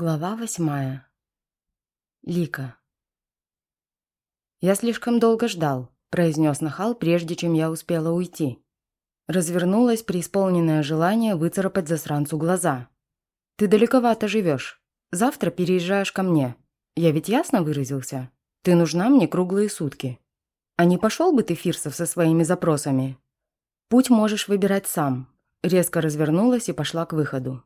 Глава восьмая. Лика. «Я слишком долго ждал», – произнес Нахал, прежде чем я успела уйти. Развернулась преисполненное желание выцарапать засранцу глаза. «Ты далековато живешь. Завтра переезжаешь ко мне. Я ведь ясно выразился? Ты нужна мне круглые сутки. А не пошел бы ты, Фирсов, со своими запросами? Путь можешь выбирать сам». Резко развернулась и пошла к выходу.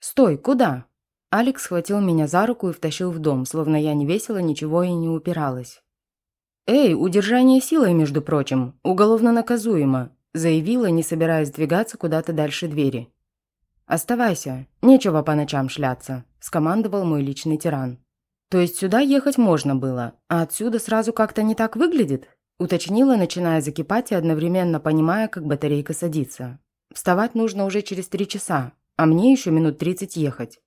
«Стой, куда?» Алекс схватил меня за руку и втащил в дом, словно я не весила ничего и не упиралась. «Эй, удержание силой, между прочим, уголовно наказуемо», заявила, не собираясь двигаться куда-то дальше двери. «Оставайся, нечего по ночам шляться», – скомандовал мой личный тиран. «То есть сюда ехать можно было, а отсюда сразу как-то не так выглядит?» – уточнила, начиная закипать и одновременно понимая, как батарейка садится. «Вставать нужно уже через три часа, а мне еще минут тридцать ехать.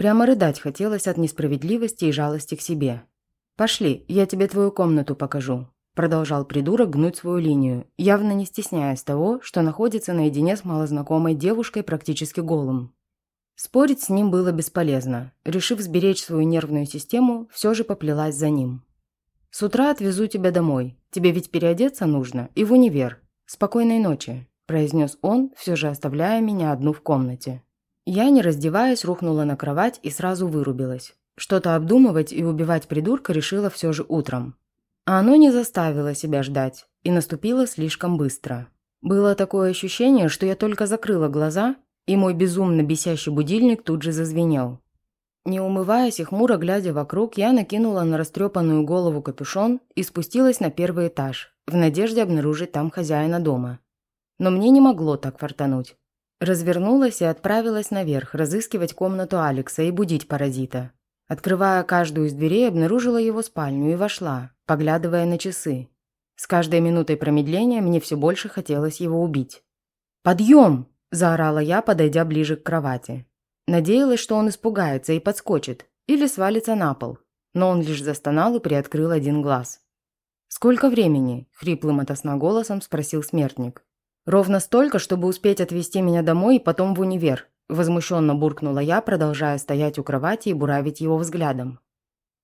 Прямо рыдать хотелось от несправедливости и жалости к себе. «Пошли, я тебе твою комнату покажу», – продолжал придурок гнуть свою линию, явно не стесняясь того, что находится наедине с малознакомой девушкой практически голым. Спорить с ним было бесполезно. Решив сберечь свою нервную систему, все же поплелась за ним. «С утра отвезу тебя домой. Тебе ведь переодеться нужно. И в универ. Спокойной ночи», – произнес он, все же оставляя меня одну в комнате. Я, не раздеваясь, рухнула на кровать и сразу вырубилась. Что-то обдумывать и убивать придурка решила все же утром. А оно не заставило себя ждать и наступило слишком быстро. Было такое ощущение, что я только закрыла глаза, и мой безумно бесящий будильник тут же зазвенел. Не умываясь и хмуро глядя вокруг, я накинула на растрепанную голову капюшон и спустилась на первый этаж, в надежде обнаружить там хозяина дома. Но мне не могло так фартануть. Развернулась и отправилась наверх, разыскивать комнату Алекса и будить паразита. Открывая каждую из дверей, обнаружила его спальню и вошла, поглядывая на часы. С каждой минутой промедления мне все больше хотелось его убить. «Подъем!» – заорала я, подойдя ближе к кровати. Надеялась, что он испугается и подскочит, или свалится на пол. Но он лишь застонал и приоткрыл один глаз. «Сколько времени?» – хриплым от голосом спросил смертник. Ровно столько, чтобы успеть отвезти меня домой и потом в универ. Возмущенно буркнула я, продолжая стоять у кровати и буравить его взглядом.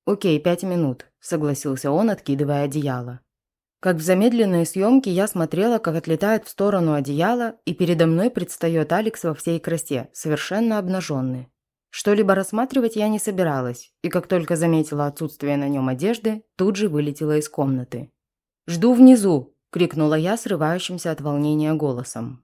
«Окей, пять минут», – согласился он, откидывая одеяло. Как в замедленной съемке я смотрела, как отлетает в сторону одеяло, и передо мной предстает Алекс во всей красе, совершенно обнаженный. Что-либо рассматривать я не собиралась, и как только заметила отсутствие на нем одежды, тут же вылетела из комнаты. «Жду внизу!» – крикнула я срывающимся от волнения голосом.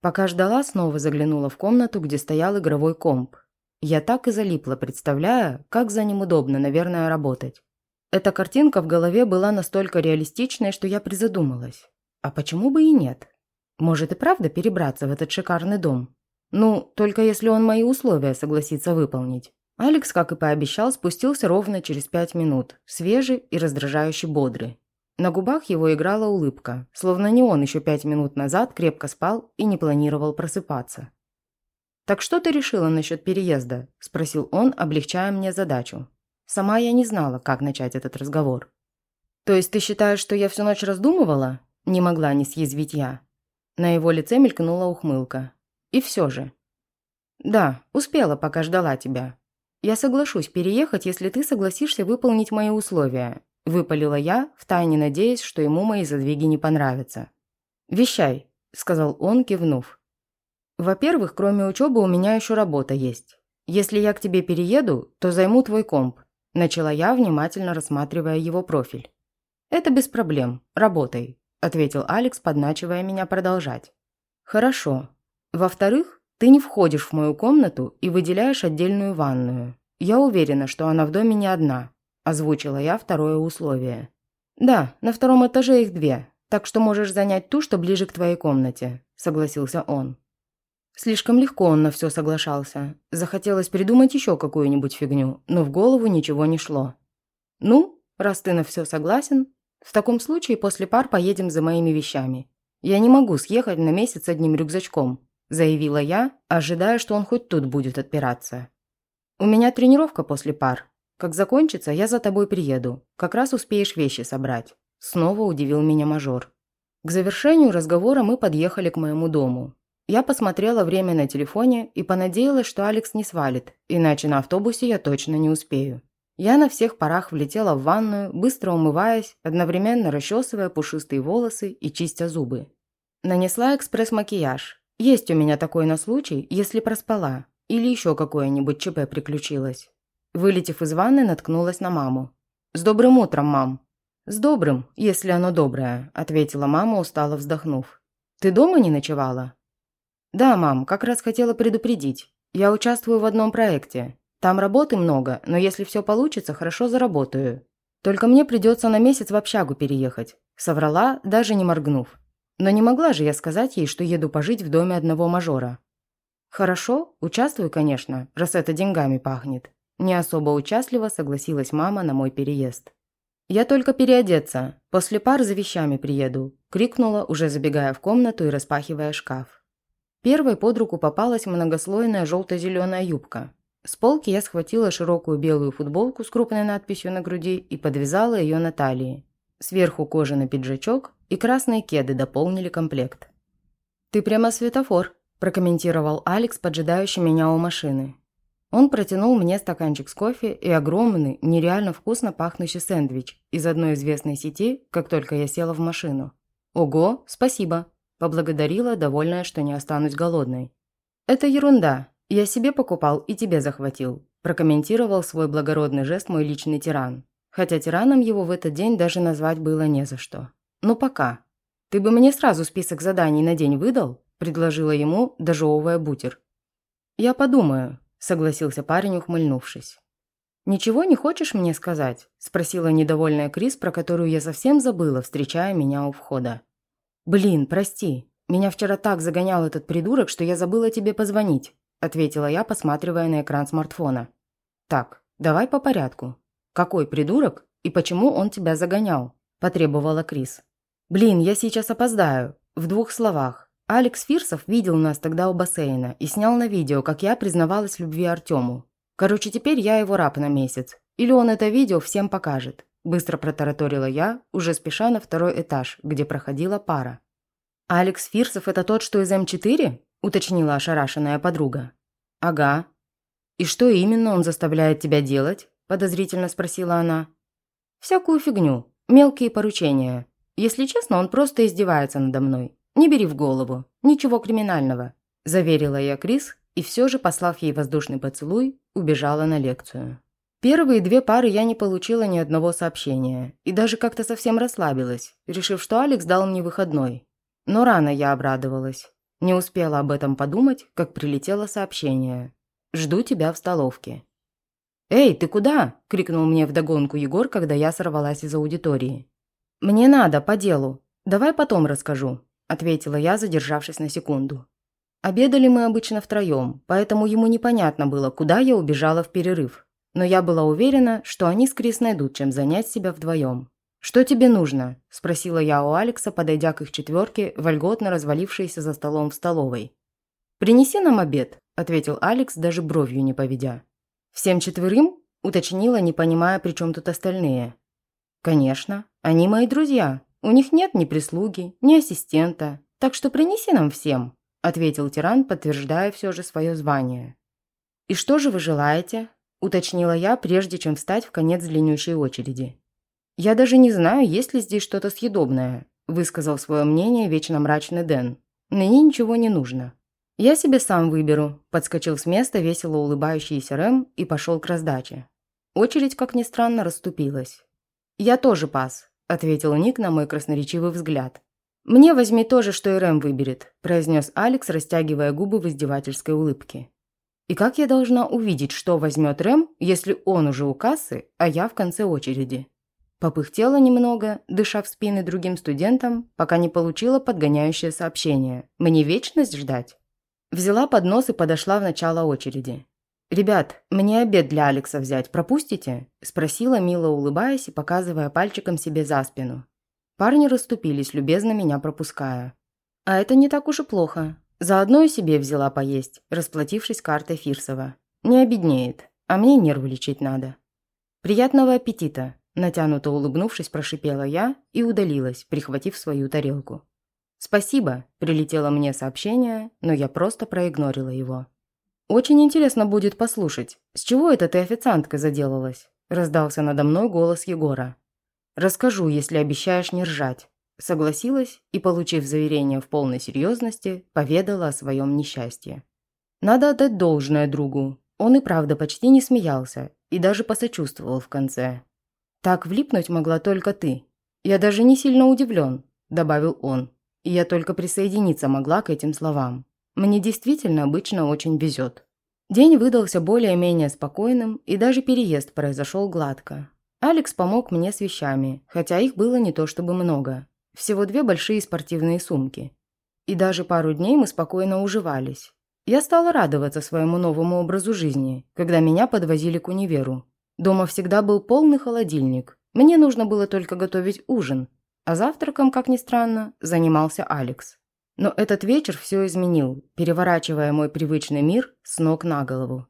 Пока ждала, снова заглянула в комнату, где стоял игровой комп. Я так и залипла, представляя, как за ним удобно, наверное, работать. Эта картинка в голове была настолько реалистичной, что я призадумалась. А почему бы и нет? Может и правда перебраться в этот шикарный дом? Ну, только если он мои условия согласится выполнить. Алекс, как и пообещал, спустился ровно через пять минут, свежий и раздражающе бодрый. На губах его играла улыбка, словно не он еще пять минут назад крепко спал и не планировал просыпаться. «Так что ты решила насчет переезда?» – спросил он, облегчая мне задачу. Сама я не знала, как начать этот разговор. «То есть ты считаешь, что я всю ночь раздумывала?» – не могла не съязвить я. На его лице мелькнула ухмылка. «И все же». «Да, успела, пока ждала тебя. Я соглашусь переехать, если ты согласишься выполнить мои условия, Выпалила я, втайне надеясь, что ему мои задвиги не понравятся. «Вещай», – сказал он, кивнув. «Во-первых, кроме учебы у меня еще работа есть. Если я к тебе перееду, то займу твой комп», – начала я, внимательно рассматривая его профиль. «Это без проблем. Работай», – ответил Алекс, подначивая меня продолжать. «Хорошо. Во-вторых, ты не входишь в мою комнату и выделяешь отдельную ванную. Я уверена, что она в доме не одна, Озвучила я второе условие. «Да, на втором этаже их две, так что можешь занять ту, что ближе к твоей комнате», – согласился он. Слишком легко он на все соглашался. Захотелось придумать еще какую-нибудь фигню, но в голову ничего не шло. «Ну, раз ты на все согласен, в таком случае после пар поедем за моими вещами. Я не могу съехать на месяц одним рюкзачком», – заявила я, ожидая, что он хоть тут будет отпираться. «У меня тренировка после пар, как закончится, я за тобой приеду. Как раз успеешь вещи собрать». Снова удивил меня мажор. К завершению разговора мы подъехали к моему дому. Я посмотрела время на телефоне и понадеялась, что Алекс не свалит, иначе на автобусе я точно не успею. Я на всех парах влетела в ванную, быстро умываясь, одновременно расчесывая пушистые волосы и чистя зубы. Нанесла экспресс-макияж. Есть у меня такой на случай, если проспала. Или еще какое-нибудь ЧП приключилось. Вылетев из ванны, наткнулась на маму. «С добрым утром, мам!» «С добрым, если оно доброе», – ответила мама, устало вздохнув. «Ты дома не ночевала?» «Да, мам, как раз хотела предупредить. Я участвую в одном проекте. Там работы много, но если все получится, хорошо заработаю. Только мне придется на месяц в общагу переехать», – соврала, даже не моргнув. Но не могла же я сказать ей, что еду пожить в доме одного мажора. «Хорошо, участвую, конечно, раз это деньгами пахнет». Не особо участливо согласилась мама на мой переезд. «Я только переодеться. После пар за вещами приеду», – крикнула, уже забегая в комнату и распахивая шкаф. Первой под руку попалась многослойная желто-зеленая юбка. С полки я схватила широкую белую футболку с крупной надписью на груди и подвязала ее на талии. Сверху кожаный пиджачок и красные кеды дополнили комплект. «Ты прямо светофор», – прокомментировал Алекс, поджидающий меня у машины. Он протянул мне стаканчик с кофе и огромный, нереально вкусно пахнущий сэндвич из одной известной сети, как только я села в машину. «Ого, спасибо», – поблагодарила, довольная, что не останусь голодной. «Это ерунда. Я себе покупал и тебе захватил», – прокомментировал свой благородный жест мой личный тиран. Хотя тираном его в этот день даже назвать было не за что. «Ну пока. Ты бы мне сразу список заданий на день выдал?» – предложила ему, дожевывая бутер. «Я подумаю», – согласился парень, ухмыльнувшись. «Ничего не хочешь мне сказать?» – спросила недовольная Крис, про которую я совсем забыла, встречая меня у входа. «Блин, прости. Меня вчера так загонял этот придурок, что я забыла тебе позвонить», – ответила я, посматривая на экран смартфона. «Так, давай по порядку. «Какой придурок? И почему он тебя загонял?» – потребовала Крис. «Блин, я сейчас опоздаю. В двух словах. Алекс Фирсов видел нас тогда у бассейна и снял на видео, как я признавалась любви Артему. Короче, теперь я его раб на месяц. Или он это видео всем покажет». Быстро протараторила я, уже спеша на второй этаж, где проходила пара. «Алекс Фирсов – это тот, что из М4?» – уточнила ошарашенная подруга. «Ага. И что именно он заставляет тебя делать?» – подозрительно спросила она. «Всякую фигню. Мелкие поручения. Если честно, он просто издевается надо мной. Не бери в голову. Ничего криминального», – заверила я Крис и все же, послав ей воздушный поцелуй, убежала на лекцию. Первые две пары я не получила ни одного сообщения и даже как-то совсем расслабилась, решив, что Алекс дал мне выходной. Но рано я обрадовалась. Не успела об этом подумать, как прилетело сообщение. «Жду тебя в столовке». «Эй, ты куда?» – крикнул мне вдогонку Егор, когда я сорвалась из аудитории. «Мне надо, по делу. Давай потом расскажу», – ответила я, задержавшись на секунду. Обедали мы обычно втроем, поэтому ему непонятно было, куда я убежала в перерыв. Но я была уверена, что они с Крис найдут, чем занять себя вдвоем. «Что тебе нужно?» – спросила я у Алекса, подойдя к их четверке, вольготно развалившейся за столом в столовой. «Принеси нам обед», – ответил Алекс, даже бровью не поведя. «Всем четверым?» – уточнила, не понимая, при чем тут остальные. «Конечно, они мои друзья. У них нет ни прислуги, ни ассистента, так что принеси нам всем», – ответил тиран, подтверждая все же свое звание. «И что же вы желаете?» – уточнила я, прежде чем встать в конец длиннющей очереди. «Я даже не знаю, есть ли здесь что-то съедобное», – высказал свое мнение вечно мрачный Дэн. «Мне ничего не нужно». «Я себе сам выберу», – подскочил с места весело улыбающийся Рэм и пошел к раздаче. Очередь, как ни странно, расступилась. «Я тоже пас», – ответил Ник на мой красноречивый взгляд. «Мне возьми то же, что и Рэм выберет», – произнес Алекс, растягивая губы в издевательской улыбке. «И как я должна увидеть, что возьмет Рэм, если он уже у кассы, а я в конце очереди?» Попыхтела немного, дыша в спины другим студентам, пока не получила подгоняющее сообщение. «Мне вечность ждать?» Взяла поднос и подошла в начало очереди. «Ребят, мне обед для Алекса взять, пропустите?» – спросила, мило улыбаясь и показывая пальчиком себе за спину. Парни расступились, любезно меня пропуская. А это не так уж и плохо. Заодно и себе взяла поесть, расплатившись картой Фирсова. Не обеднеет, а мне нервы лечить надо. «Приятного аппетита!» – натянуто улыбнувшись, прошипела я и удалилась, прихватив свою тарелку. «Спасибо», – прилетело мне сообщение, но я просто проигнорила его. «Очень интересно будет послушать, с чего это ты официанткой заделалась?» – раздался надо мной голос Егора. «Расскажу, если обещаешь не ржать». Согласилась и, получив заверение в полной серьезности, поведала о своем несчастье. Надо отдать должное другу. Он и правда почти не смеялся и даже посочувствовал в конце. «Так влипнуть могла только ты. Я даже не сильно удивлен», – добавил он. И я только присоединиться могла к этим словам. Мне действительно обычно очень везет. День выдался более-менее спокойным, и даже переезд произошел гладко. Алекс помог мне с вещами, хотя их было не то чтобы много. Всего две большие спортивные сумки. И даже пару дней мы спокойно уживались. Я стала радоваться своему новому образу жизни, когда меня подвозили к универу. Дома всегда был полный холодильник. Мне нужно было только готовить ужин, а завтраком, как ни странно, занимался Алекс. Но этот вечер все изменил, переворачивая мой привычный мир с ног на голову.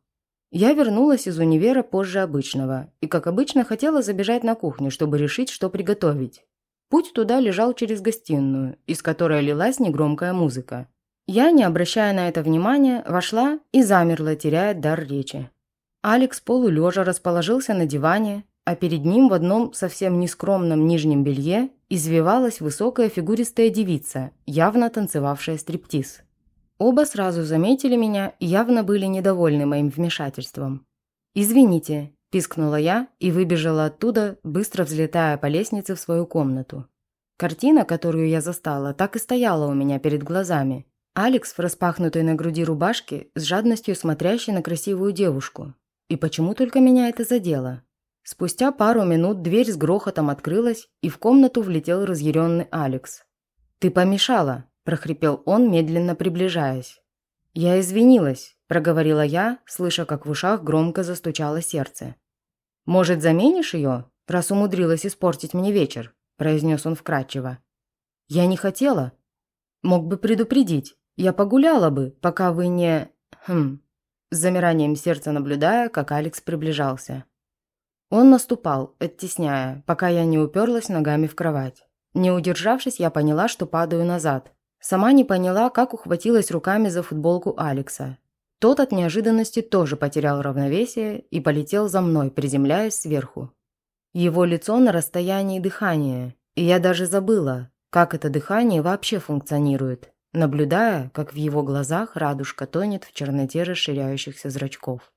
Я вернулась из универа позже обычного и, как обычно, хотела забежать на кухню, чтобы решить, что приготовить. Путь туда лежал через гостиную, из которой лилась негромкая музыка. Я, не обращая на это внимания, вошла и замерла, теряя дар речи. Алекс полулежа расположился на диване, а перед ним в одном совсем нескромном нижнем белье извивалась высокая фигуристая девица, явно танцевавшая стриптиз. Оба сразу заметили меня и явно были недовольны моим вмешательством. «Извините», – пискнула я и выбежала оттуда, быстро взлетая по лестнице в свою комнату. Картина, которую я застала, так и стояла у меня перед глазами. Алекс в распахнутой на груди рубашке с жадностью смотрящий на красивую девушку. И почему только меня это задело? Спустя пару минут дверь с грохотом открылась, и в комнату влетел разъяренный Алекс. «Ты помешала!» – прохрипел он, медленно приближаясь. «Я извинилась», – проговорила я, слыша, как в ушах громко застучало сердце. «Может, заменишь ее, раз умудрилась испортить мне вечер?» – произнес он вкратчиво. «Я не хотела. Мог бы предупредить. Я погуляла бы, пока вы не...» «Хм...» С замиранием сердца наблюдая, как Алекс приближался. Он наступал, оттесняя, пока я не уперлась ногами в кровать. Не удержавшись, я поняла, что падаю назад. Сама не поняла, как ухватилась руками за футболку Алекса. Тот от неожиданности тоже потерял равновесие и полетел за мной, приземляясь сверху. Его лицо на расстоянии дыхания, и я даже забыла, как это дыхание вообще функционирует, наблюдая, как в его глазах радужка тонет в черноте расширяющихся зрачков.